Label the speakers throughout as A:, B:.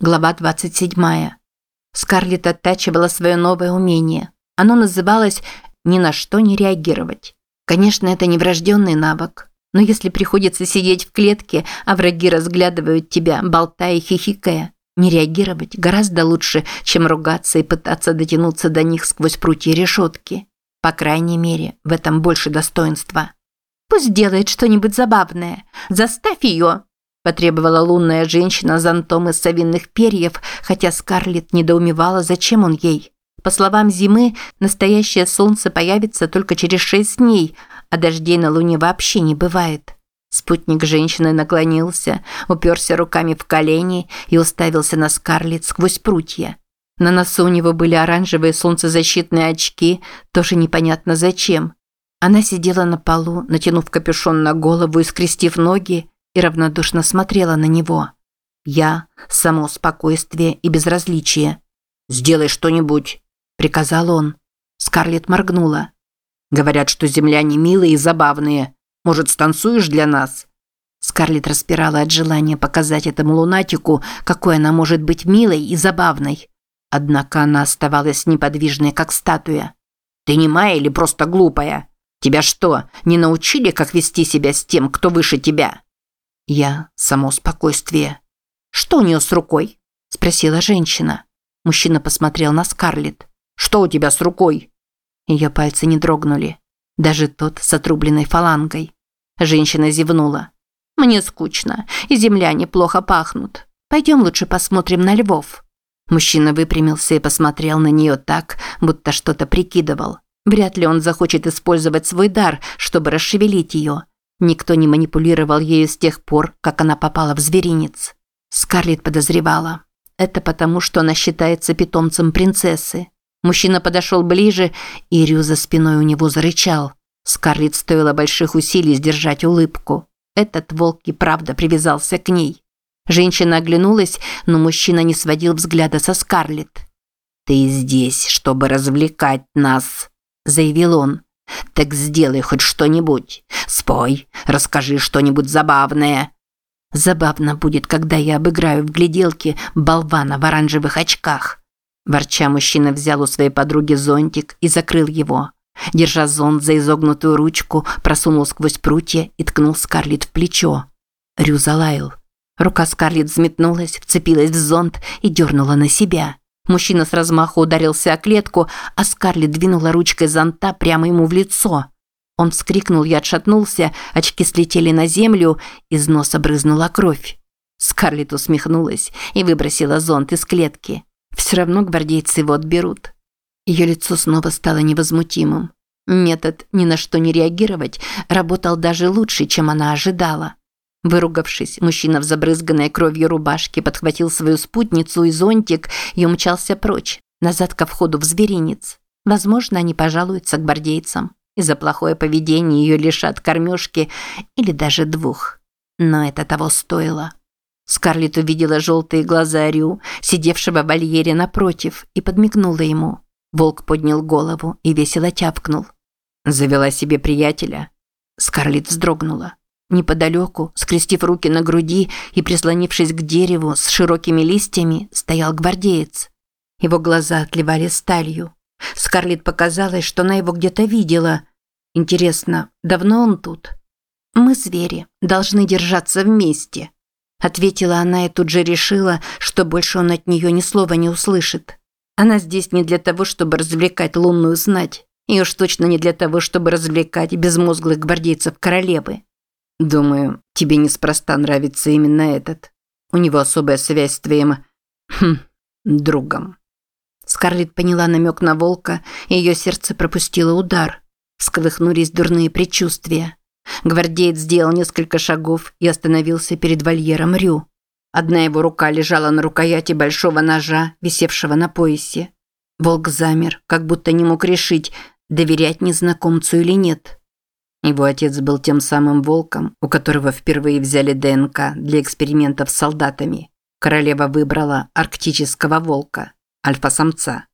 A: Глава 27. Скарлетт оттачивала свое новое умение. Оно называлось «ни на что не реагировать». Конечно, это не врожденный навык. Но если приходится сидеть в клетке, а враги разглядывают тебя, болтая и хихикая, не реагировать гораздо лучше, чем ругаться и пытаться дотянуться до них сквозь прутья решетки. По крайней мере, в этом больше достоинства. «Пусть делает что-нибудь забавное. Заставь ее!» Потребовала лунная женщина зонтом из совиных перьев, хотя Скарлетт недоумевала, зачем он ей. По словам Зимы, настоящее солнце появится только через шесть дней, а дождей на луне вообще не бывает. Спутник женщины наклонился, уперся руками в колени и уставился на Скарлетт сквозь прутья. На носу у него были оранжевые солнцезащитные очки, тоже непонятно зачем. Она сидела на полу, натянув капюшон на голову и скрестив ноги, и равнодушно смотрела на него. Я – само спокойствие и безразличие. «Сделай что-нибудь», – приказал он. Скарлетт моргнула. «Говорят, что земляне милые и забавные. Может, станцуешь для нас?» Скарлетт распирала от желания показать этому лунатику, какой она может быть милой и забавной. Однако она оставалась неподвижной, как статуя. «Ты не немая или просто глупая? Тебя что, не научили, как вести себя с тем, кто выше тебя?» Я – само спокойствие. «Что у нее с рукой?» – спросила женщина. Мужчина посмотрел на Скарлетт. «Что у тебя с рукой?» Ее пальцы не дрогнули. Даже тот с отрубленной фалангой. Женщина зевнула. «Мне скучно, и земляне плохо пахнут. Пойдем лучше посмотрим на львов». Мужчина выпрямился и посмотрел на нее так, будто что-то прикидывал. Вряд ли он захочет использовать свой дар, чтобы расшевелить ее. Никто не манипулировал ею с тех пор, как она попала в зверинец. Скарлетт подозревала. Это потому, что она считается питомцем принцессы. Мужчина подошел ближе, и Рю за спиной у него зарычал. Скарлетт стоило больших усилий сдержать улыбку. Этот волк и правда привязался к ней. Женщина оглянулась, но мужчина не сводил взгляда со Скарлетт. «Ты здесь, чтобы развлекать нас», – заявил он. Так сделай хоть что-нибудь. Спой, расскажи что-нибудь забавное. Забавно будет, когда я обыграю в гляделке болвана в оранжевых очках. Ворча мужчина взял у своей подруги зонтик и закрыл его. Держа зонт за изогнутую ручку, просунул сквозь прутья и ткнул Скарлетт в плечо. Рю залаял. Рука Скарлетт взметнулась, вцепилась в зонт и дернула на себя. Мужчина с размаху ударился о клетку, а Скарлетт двинула ручкой зонта прямо ему в лицо. Он вскрикнул и отшатнулся, очки слетели на землю, из носа брызнула кровь. Скарлетт усмехнулась и выбросила зонт из клетки. Все равно гвардейцы его отберут. Ее лицо снова стало невозмутимым. Метод «ни на что не реагировать» работал даже лучше, чем она ожидала. Выругавшись, мужчина в забрызганной кровью рубашке подхватил свою спутницу и зонтик и умчался прочь, назад ко входу в зверинец. Возможно, они пожалуются гвардейцам. И за плохое поведение ее лишат кормежки или даже двух. Но это того стоило. Скарлетт увидела желтые глаза Рю, сидевшего в вольере напротив, и подмигнула ему. Волк поднял голову и весело тявкнул. «Завела себе приятеля». Скарлетт вздрогнула. Неподалеку, скрестив руки на груди и прислонившись к дереву с широкими листьями, стоял гвардеец. Его глаза отливали сталью. Скарлетт показалось, что она его где-то видела. Интересно, давно он тут? «Мы звери, должны держаться вместе», – ответила она и тут же решила, что больше он от нее ни слова не услышит. Она здесь не для того, чтобы развлекать лунную знать, и уж точно не для того, чтобы развлекать безмозглых гвардейцев королевы. Думаю, тебе неспроста нравится именно этот. У него особая связь с твоим... Хм, другом. Скарлетт поняла намек на волка, и ее сердце пропустило удар. Всколыхнулись дурные предчувствия. Гвардеец сделал несколько шагов и остановился перед вольером Рю. Одна его рука лежала на рукояти большого ножа, висевшего на поясе. Волк замер, как будто не мог решить, доверять незнакомцу или нет. Его отец был тем самым волком, у которого впервые взяли ДНК для экспериментов с солдатами. Королева выбрала арктического волка, альфа-самца.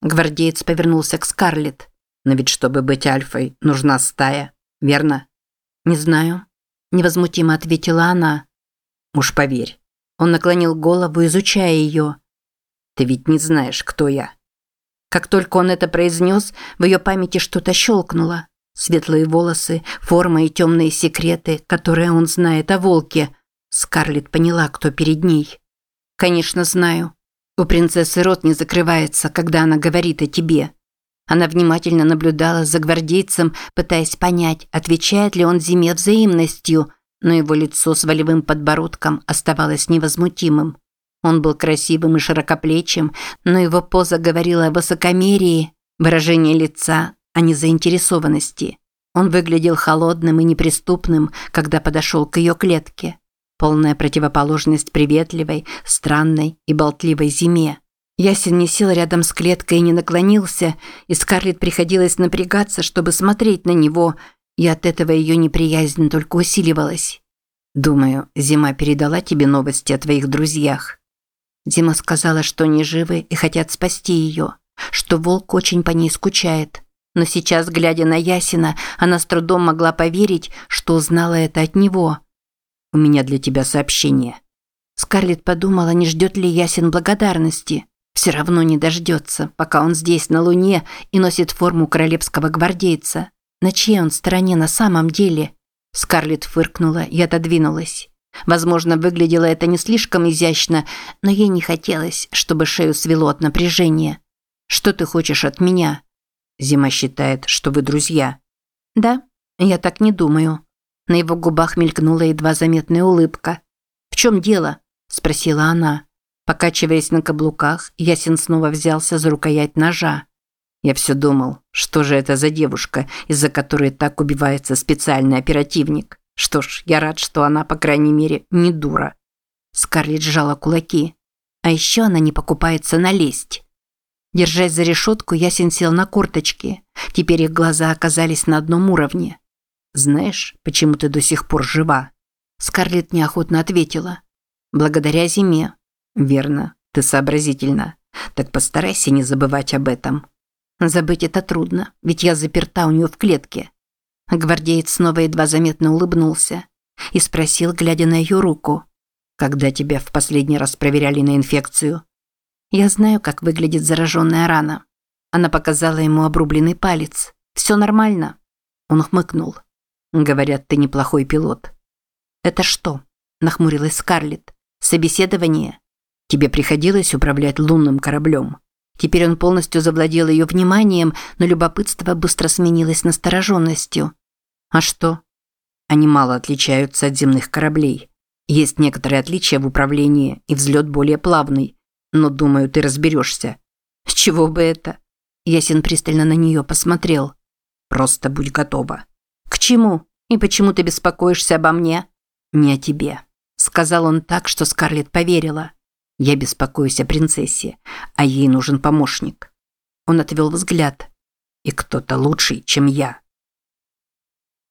A: Гвардеец повернулся к Скарлетт. Но ведь чтобы быть альфой, нужна стая, верно? Не знаю, невозмутимо ответила она. Уж поверь, Он наклонил голову, изучая ее. «Ты ведь не знаешь, кто я». Как только он это произнес, в ее памяти что-то щелкнуло. Светлые волосы, форма и темные секреты, которые он знает о волке. Скарлетт поняла, кто перед ней. «Конечно, знаю. У принцессы рот не закрывается, когда она говорит о тебе». Она внимательно наблюдала за гвардейцем, пытаясь понять, отвечает ли он Зиме взаимностью, но его лицо с волевым подбородком оставалось невозмутимым. Он был красивым и широкоплечим, но его поза говорила о высокомерии, выражение лица, а не заинтересованности. Он выглядел холодным и неприступным, когда подошел к ее клетке. Полная противоположность приветливой, странной и болтливой зиме. Ясен не сел рядом с клеткой и не наклонился, и Скарлетт приходилось напрягаться, чтобы смотреть на него, и от этого ее неприязнь только усиливалась. «Думаю, Зима передала тебе новости о твоих друзьях». Зима сказала, что они живы и хотят спасти ее, что волк очень по ней скучает. Но сейчас, глядя на Ясина, она с трудом могла поверить, что узнала это от него. «У меня для тебя сообщение». Скарлетт подумала, не ждет ли Ясин благодарности. Все равно не дождется, пока он здесь, на Луне, и носит форму королевского гвардейца. На чьей он стороне на самом деле? Скарлетт фыркнула и отодвинулась. Возможно, выглядело это не слишком изящно, но ей не хотелось, чтобы шею свело от напряжения. «Что ты хочешь от меня?» Зима считает, что вы друзья. «Да, я так не думаю». На его губах мелькнула едва заметная улыбка. «В чем дело?» – спросила она. Покачиваясь на каблуках, Ясин снова взялся за рукоять ножа. Я все думал, что же это за девушка, из-за которой так убивается специальный оперативник. Что ж, я рад, что она, по крайней мере, не дура. Скарлетт сжала кулаки. А еще она не покупается на лесть. Держась за решетку, Ясин сел на корточки. Теперь их глаза оказались на одном уровне. «Знаешь, почему ты до сих пор жива?» Скарлетт неохотно ответила. «Благодаря зиме». «Верно, ты сообразительна. Так постарайся не забывать об этом». Забыть это трудно, ведь я заперта у нее в клетке. Гвардеец снова едва заметно улыбнулся и спросил, глядя на ее руку. «Когда тебя в последний раз проверяли на инфекцию?» «Я знаю, как выглядит зараженная рана». Она показала ему обрубленный палец. «Все нормально». Он хмыкнул. «Говорят, ты неплохой пилот». «Это что?» – нахмурилась Скарлетт. «Собеседование? Тебе приходилось управлять лунным кораблем?» Теперь он полностью завладел ее вниманием, но любопытство быстро сменилось настороженностью. А что? Они мало отличаются от земных кораблей. Есть некоторые отличия в управлении, и взлет более плавный. Но, думаю, ты разберешься. С чего бы это? Ясен пристально на нее посмотрел. Просто будь готова. К чему? И почему ты беспокоишься обо мне? Не о тебе. Сказал он так, что Скарлетт поверила. Я беспокоюсь о принцессе, а ей нужен помощник. Он отвел взгляд. И кто-то лучший, чем я.